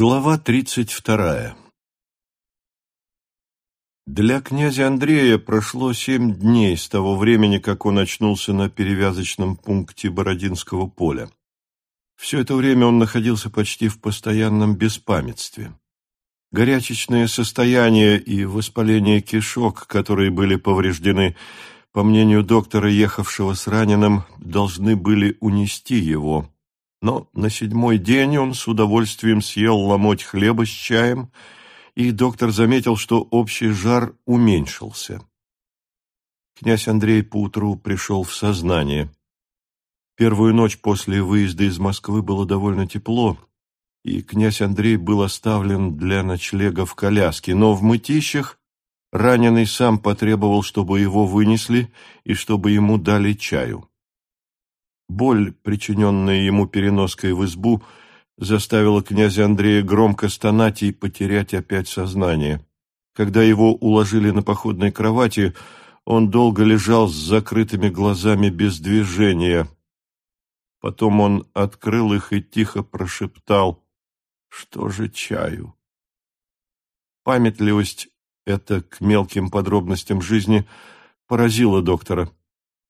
Глава тридцать вторая Для князя Андрея прошло семь дней с того времени, как он очнулся на перевязочном пункте Бородинского поля. Все это время он находился почти в постоянном беспамятстве. Горячечное состояние и воспаление кишок, которые были повреждены, по мнению доктора, ехавшего с раненым, должны были унести его – но на седьмой день он с удовольствием съел ломоть хлеба с чаем, и доктор заметил, что общий жар уменьшился. Князь Андрей поутру пришел в сознание. Первую ночь после выезда из Москвы было довольно тепло, и князь Андрей был оставлен для ночлега в коляске, но в мытищах раненый сам потребовал, чтобы его вынесли и чтобы ему дали чаю. Боль, причиненная ему переноской в избу, заставила князя Андрея громко стонать и потерять опять сознание. Когда его уложили на походной кровати, он долго лежал с закрытыми глазами без движения. Потом он открыл их и тихо прошептал «Что же чаю?». Памятливость эта к мелким подробностям жизни поразила доктора.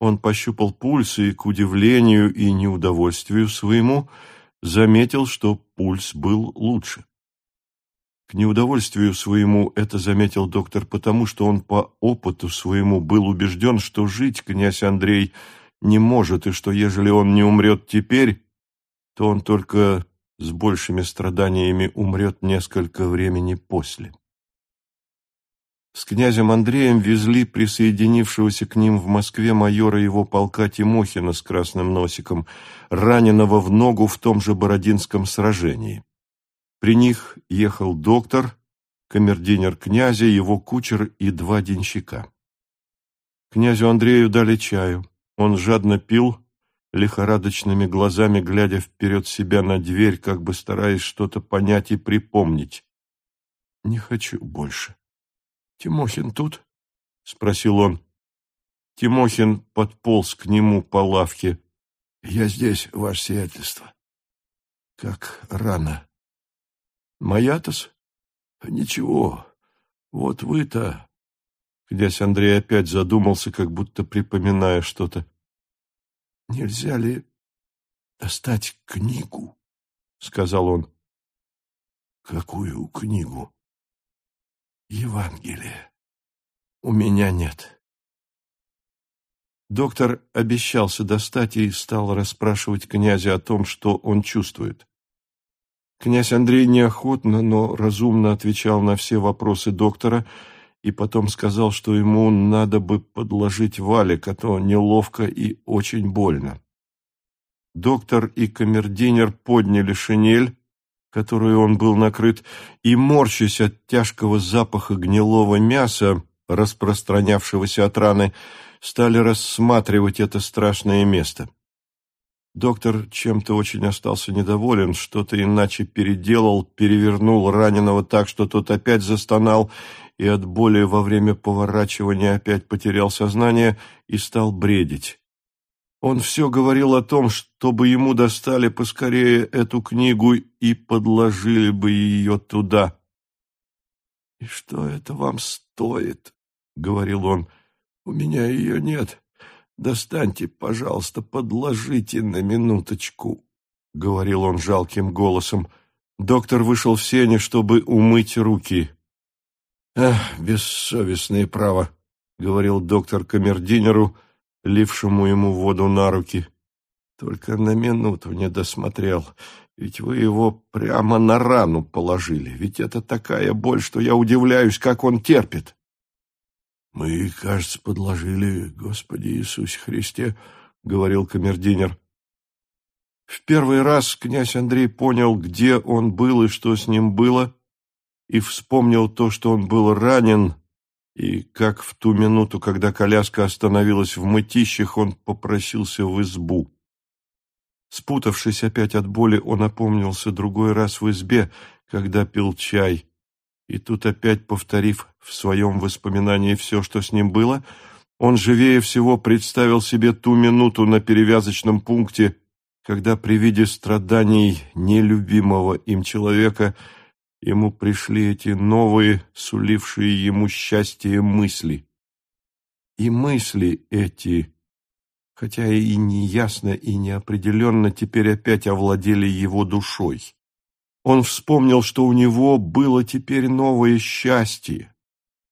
Он пощупал пульс и, к удивлению и неудовольствию своему, заметил, что пульс был лучше. К неудовольствию своему это заметил доктор потому, что он по опыту своему был убежден, что жить князь Андрей не может, и что ежели он не умрет теперь, то он только с большими страданиями умрет несколько времени после. С князем Андреем везли присоединившегося к ним в Москве майора его полка Тимохина с красным носиком, раненого в ногу в том же Бородинском сражении. При них ехал доктор, камердинер князя, его кучер и два денщика. Князю Андрею дали чаю. Он жадно пил, лихорадочными глазами глядя вперед себя на дверь, как бы стараясь что-то понять и припомнить. «Не хочу больше», Тимохин тут? спросил он. Тимохин подполз к нему по лавке. Я здесь, ваше сиятельство. Как рано. Моя-тос? Ничего. Вот вы-то... Князь Андрей опять задумался, как будто припоминая что-то. «Нельзя ли достать книгу?» — сказал он. «Какую книгу?» Евангелие. У меня нет. Доктор обещался достать и стал расспрашивать князя о том, что он чувствует. Князь Андрей неохотно, но разумно отвечал на все вопросы доктора и потом сказал, что ему надо бы подложить валик, а то неловко и очень больно. Доктор и камердинер подняли шинель, которой он был накрыт, и, морщась от тяжкого запаха гнилого мяса, распространявшегося от раны, стали рассматривать это страшное место. Доктор чем-то очень остался недоволен, что-то иначе переделал, перевернул раненого так, что тот опять застонал и от боли во время поворачивания опять потерял сознание и стал бредить. Он все говорил о том, чтобы ему достали поскорее эту книгу и подложили бы ее туда. — И что это вам стоит? — говорил он. — У меня ее нет. Достаньте, пожалуйста, подложите на минуточку, — говорил он жалким голосом. Доктор вышел в сене, чтобы умыть руки. — Эх, бессовестное право, — говорил доктор камердинеру, — лившему ему воду на руки. Только на минуту не досмотрел, ведь вы его прямо на рану положили, ведь это такая боль, что я удивляюсь, как он терпит. Мы, кажется, подложили, Господи Иисусе Христе, — говорил камердинер. В первый раз князь Андрей понял, где он был и что с ним было, и вспомнил то, что он был ранен, и как в ту минуту, когда коляска остановилась в мытищах, он попросился в избу. Спутавшись опять от боли, он опомнился другой раз в избе, когда пил чай, и тут опять повторив в своем воспоминании все, что с ним было, он живее всего представил себе ту минуту на перевязочном пункте, когда при виде страданий нелюбимого им человека ему пришли эти новые, сулившие ему счастье мысли. И мысли эти, хотя и неясно и неопределенно, теперь опять овладели его душой. Он вспомнил, что у него было теперь новое счастье,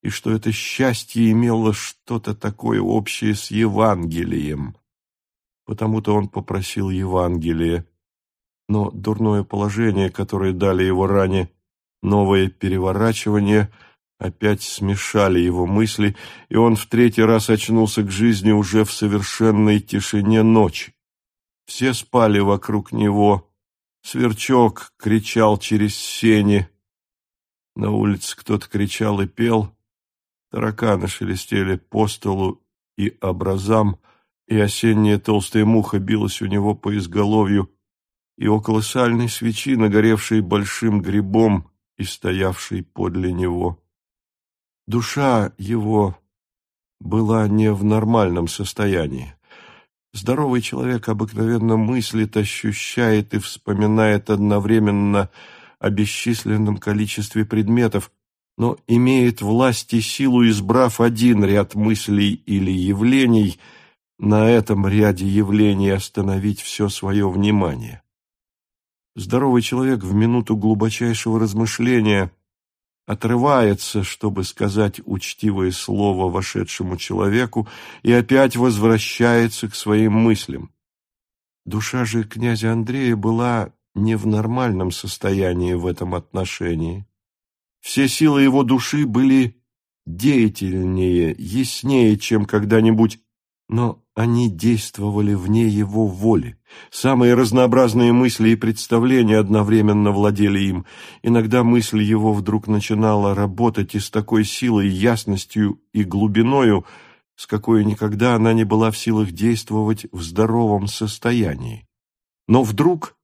и что это счастье имело что-то такое общее с Евангелием. Потому-то он попросил Евангелие. Но дурное положение, которое дали его ранее, новое переворачивание, опять смешали его мысли, и он в третий раз очнулся к жизни уже в совершенной тишине ночи. Все спали вокруг него, Сверчок кричал через сени. На улице кто-то кричал и пел. Тараканы шелестели по столу и образам, и осенняя толстая муха билась у него по изголовью, и около сальной свечи, нагоревшей большим грибом и стоявшей подле него. Душа его была не в нормальном состоянии. Здоровый человек обыкновенно мыслит, ощущает и вспоминает одновременно о бесчисленном количестве предметов, но имеет власть и силу, избрав один ряд мыслей или явлений, на этом ряде явлений остановить все свое внимание. Здоровый человек в минуту глубочайшего размышления отрывается, чтобы сказать учтивое слово вошедшему человеку, и опять возвращается к своим мыслям. Душа же князя Андрея была не в нормальном состоянии в этом отношении. Все силы его души были деятельнее, яснее, чем когда-нибудь, но они действовали вне его воли. Самые разнообразные мысли и представления одновременно владели им. Иногда мысль его вдруг начинала работать и с такой силой, ясностью и глубиною, с какой никогда она не была в силах действовать в здоровом состоянии. Но вдруг,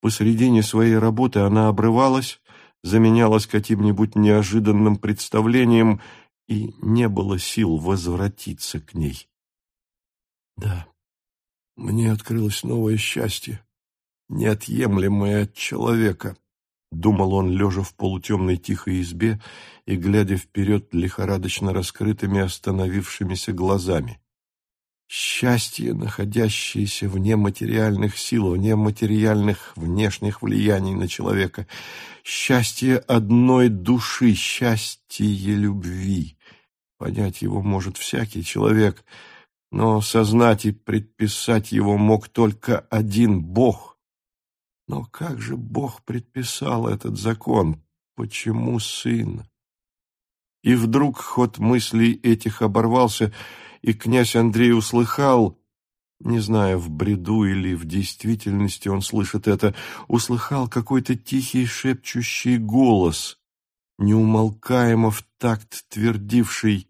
посредине своей работы, она обрывалась, заменялась каким-нибудь неожиданным представлением, и не было сил возвратиться к ней. Да, мне открылось новое счастье, неотъемлемое от человека, думал он, лежа в полутемной тихой избе и глядя вперед лихорадочно раскрытыми остановившимися глазами. Счастье, находящееся вне материальных сил, вне материальных внешних влияний на человека. Счастье одной души, счастье любви. Понять его может всякий человек — но сознать и предписать его мог только один Бог. Но как же Бог предписал этот закон? Почему сын? И вдруг ход мыслей этих оборвался, и князь Андрей услыхал, не знаю, в бреду или в действительности он слышит это, услыхал какой-то тихий шепчущий голос, неумолкаемо в такт твердивший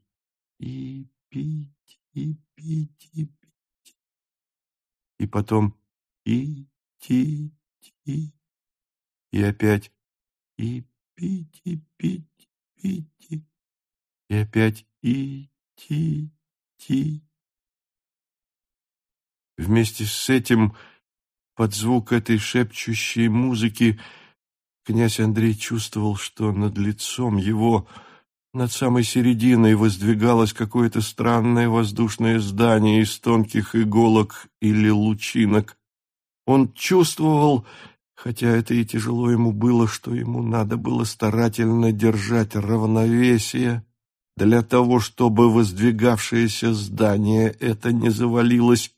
«И пить, и пить и потом и ти ти и опять и пить и опять и ти ти. Вместе с этим под звук этой шепчущей музыки князь Андрей чувствовал, что над лицом его над самой серединой воздвигалось какое-то странное воздушное здание из тонких иголок или лучинок. Он чувствовал, хотя это и тяжело ему было, что ему надо было старательно держать равновесие для того, чтобы воздвигавшееся здание это не завалилось,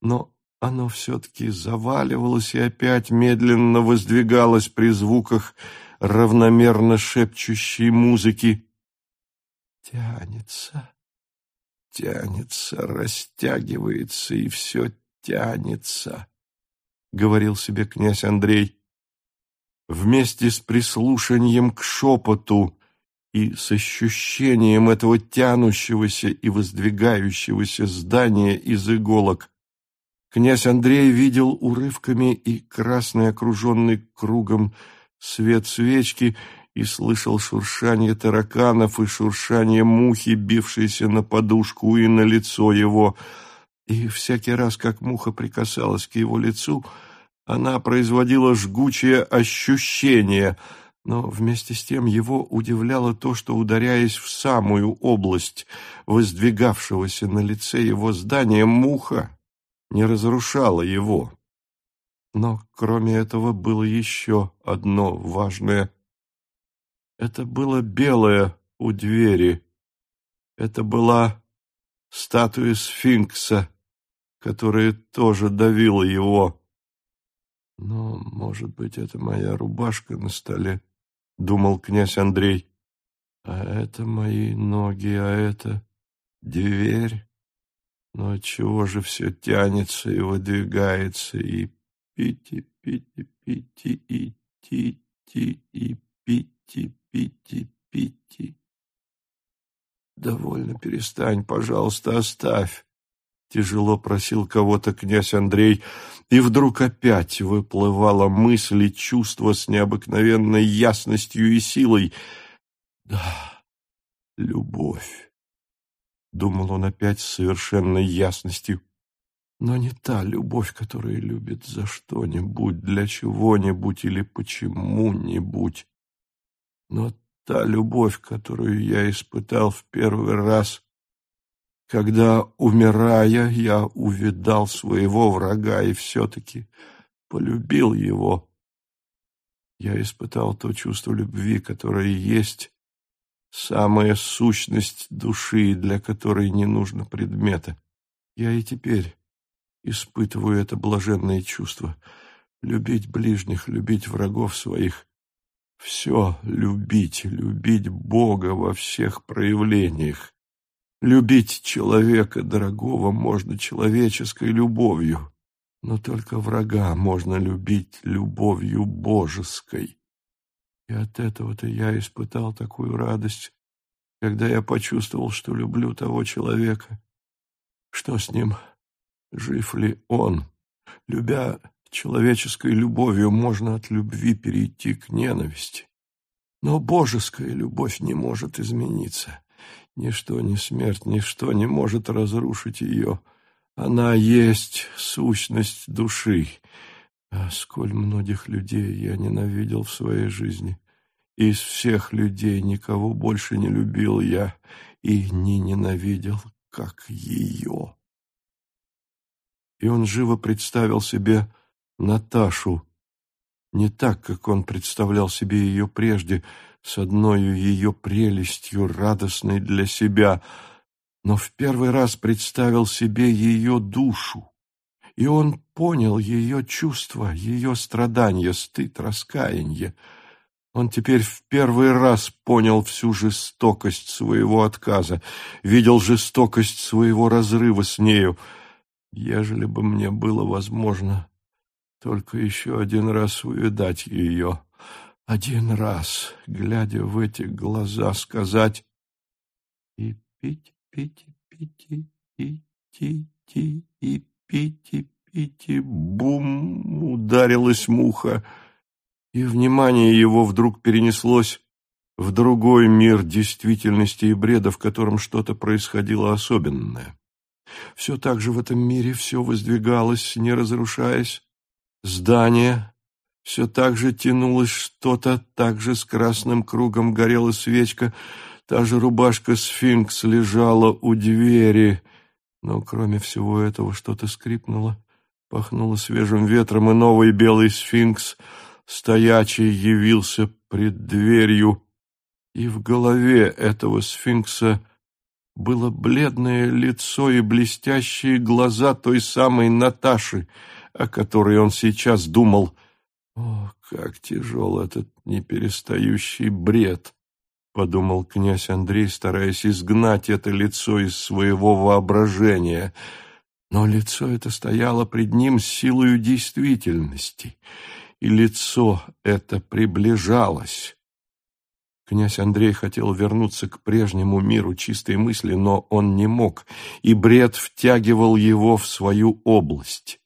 но оно все-таки заваливалось и опять медленно воздвигалось при звуках равномерно шепчущей музыки. Тянется, тянется, растягивается и все тянется, — говорил себе князь Андрей. Вместе с прислушанием к шепоту и с ощущением этого тянущегося и воздвигающегося здания из иголок князь Андрей видел урывками и красный окруженный кругом свет свечки и слышал шуршание тараканов и шуршание мухи, бившейся на подушку и на лицо его. И всякий раз, как муха прикасалась к его лицу, она производила жгучее ощущение, но вместе с тем его удивляло то, что, ударяясь в самую область воздвигавшегося на лице его здания, муха не разрушала его. Но кроме этого было еще одно важное. Это было белое у двери. Это была статуя сфинкса, которая тоже давила его. Но, может быть, это моя рубашка на столе, — думал князь Андрей. А это мои ноги, а это дверь. Но чего же все тянется и выдвигается, и пити, пити, пити, и ти-ти, и пити, пити, пити. Довольно, перестань, пожалуйста, оставь. Тяжело просил кого-то князь Андрей, и вдруг опять выплывала мысль и чувство с необыкновенной ясностью и силой. Да, любовь. Думал он опять с совершенной ясностью. Но не та любовь, которая любит за что-нибудь, для чего-нибудь или почему-нибудь. Но та любовь, которую я испытал в первый раз, когда, умирая, я увидал своего врага и все-таки полюбил его. Я испытал то чувство любви, которое есть самая сущность души, для которой не нужно предмета. Я и теперь испытываю это блаженное чувство. Любить ближних, любить врагов своих. Все любить, любить Бога во всех проявлениях. Любить человека дорогого можно человеческой любовью, но только врага можно любить любовью божеской. И от этого-то я испытал такую радость, когда я почувствовал, что люблю того человека. Что с ним? Жив ли он? Любя человеческой любовью, можно от любви перейти к ненависти. Но божеская любовь не может измениться. Ничто, ни смерть, ничто не может разрушить ее. Она есть сущность души. А сколь многих людей я ненавидел в своей жизни. Из всех людей никого больше не любил я и не ненавидел, как ее. И он живо представил себе Наташу, не так, как он представлял себе ее прежде, с одною ее прелестью, радостной для себя, но в первый раз представил себе ее душу, и он понял ее чувства, ее страдания, стыд, раскаяние. Он теперь в первый раз понял всю жестокость своего отказа, видел жестокость своего разрыва с нею. Ежели бы мне было возможно только еще один раз увидать ее, один раз, глядя в эти глаза, сказать «И пить, пить, пить, и ти, ти, и пить, пить, бум!» ударилась муха, и внимание его вдруг перенеслось в другой мир действительности и бреда, в котором что-то происходило особенное. Все так же в этом мире все воздвигалось, не разрушаясь. Здание, все так же тянулось что-то, так же с красным кругом горела свечка, та же рубашка сфинкс лежала у двери, но кроме всего этого что-то скрипнуло, пахнуло свежим ветром, и новый белый сфинкс стоячий явился пред дверью, и в голове этого сфинкса было бледное лицо и блестящие глаза той самой Наташи, о которой он сейчас думал. О, как тяжел этот неперестающий бред! — подумал князь Андрей, стараясь изгнать это лицо из своего воображения. Но лицо это стояло пред ним с силою действительности, и лицо это приближалось. Князь Андрей хотел вернуться к прежнему миру чистой мысли, но он не мог, и бред втягивал его в свою область.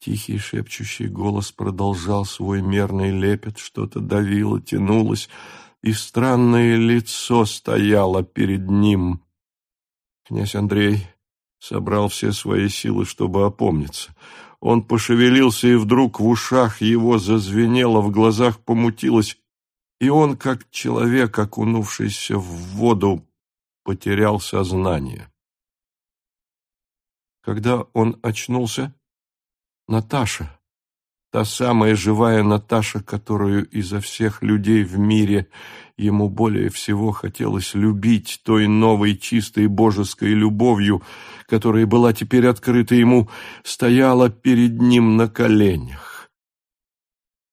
Тихий шепчущий голос продолжал свой мерный лепет, что-то давило, тянулось, и странное лицо стояло перед ним. Князь Андрей собрал все свои силы, чтобы опомниться. Он пошевелился, и вдруг в ушах его зазвенело, в глазах помутилось, и он, как человек, окунувшийся в воду, потерял сознание. Когда он очнулся, Наташа, та самая живая Наташа, которую изо всех людей в мире ему более всего хотелось любить той новой чистой божеской любовью, которая была теперь открыта ему, стояла перед ним на коленях.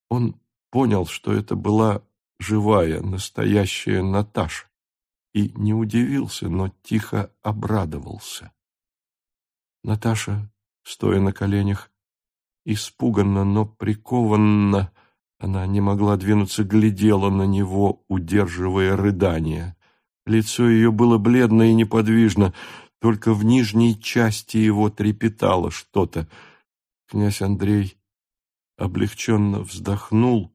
Он понял, что это была живая, настоящая Наташа, и не удивился, но тихо обрадовался. Наташа, стоя на коленях, испуганно, но прикованно, она не могла двинуться, глядела на него, удерживая рыдание. Лицо ее было бледно и неподвижно, только в нижней части его трепетало что-то. Князь Андрей облегченно вздохнул,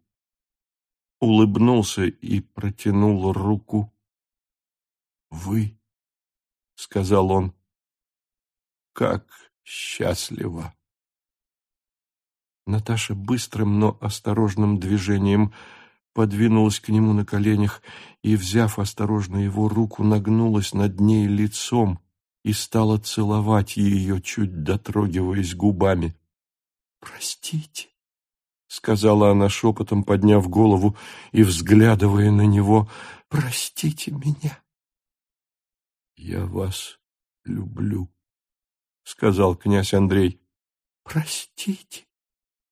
улыбнулся и протянул руку. «Вы», — сказал он, как счастливо! Наташа быстрым, но осторожным движением подвинулась к нему на коленях и, взяв осторожно его руку, нагнулась над ней лицом и стала целовать ее, чуть дотрогиваясь губами. «Простите», — сказала она шепотом, подняв голову и взглядывая на него, — «простите меня». «Я вас люблю», — сказал князь Андрей. — Простите.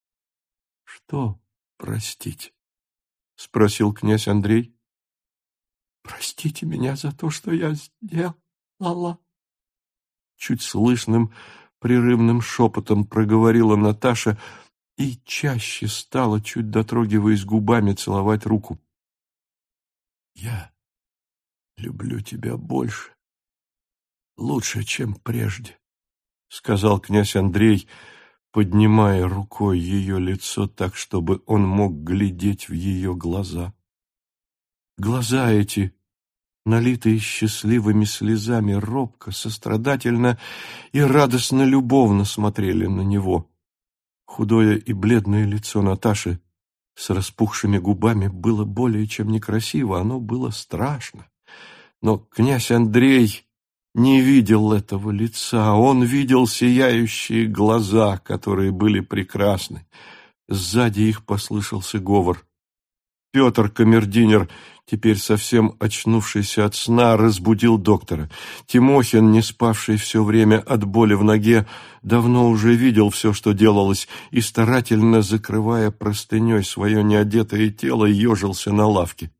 — Что простить? — спросил князь Андрей. — Простите меня за то, что я сделала. Чуть слышным, прерывным шепотом проговорила Наташа и чаще стала, чуть дотрогиваясь губами, целовать руку. — Я люблю тебя больше, лучше, чем прежде. — сказал князь Андрей, поднимая рукой ее лицо так, чтобы он мог глядеть в ее глаза. Глаза эти, налитые счастливыми слезами, робко, сострадательно и радостно-любовно смотрели на него. Худое и бледное лицо Наташи с распухшими губами было более чем некрасиво, оно было страшно. Но князь Андрей не видел этого лица, он видел сияющие глаза, которые были прекрасны. Сзади их послышался говор. Петр, камердинер, теперь совсем очнувшийся от сна, разбудил доктора. Тимохин, не спавший все время от боли в ноге, давно уже видел все, что делалось, и, старательно закрывая простыней свое неодетое тело, ежился на лавке.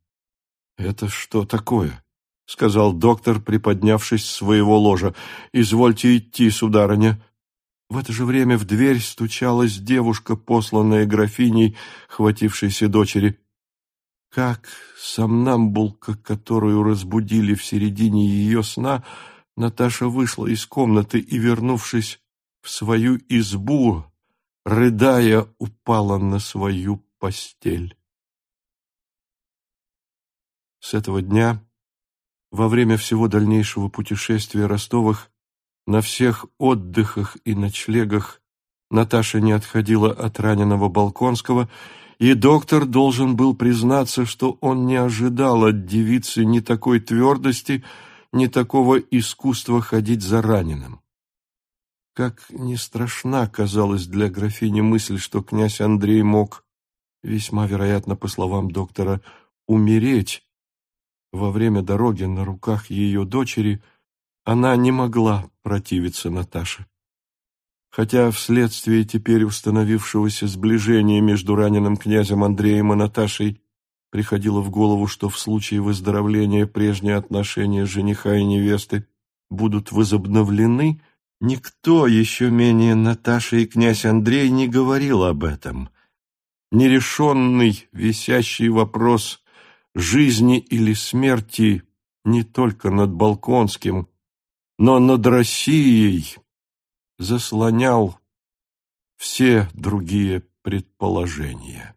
«Это что такое?» — сказал доктор, приподнявшись с своего ложа. «Извольте идти, сударыня». В это же время в дверь стучалась девушка, посланная графиней, хватившейся дочери. Как сомнамбулка, которую разбудили в середине ее сна, Наташа вышла из комнаты и, вернувшись в свою избу, рыдая, упала на свою постель. С этого дня во время всего дальнейшего путешествия Ростовых на всех отдыхах и ночлегах Наташа не отходила от раненого Балконского, и доктор должен был признаться, что он не ожидал от девицы ни такой твердости, ни такого искусства ходить за раненым. Как не страшна казалась для графини мысль, что князь Андрей мог, весьма вероятно, по словам доктора, умереть, во время дороги на руках ее дочери, она не могла противиться Наташе. Хотя вследствие теперь установившегося сближения между раненым князем Андреем и Наташей приходило в голову, что в случае выздоровления прежние отношения жениха и невесты будут возобновлены, никто, еще менее Наташа и князь Андрей, не говорил об этом. Нерешенный, висящий вопрос жизни или смерти не только над Балконским, но над Россией заслонял все другие предположения.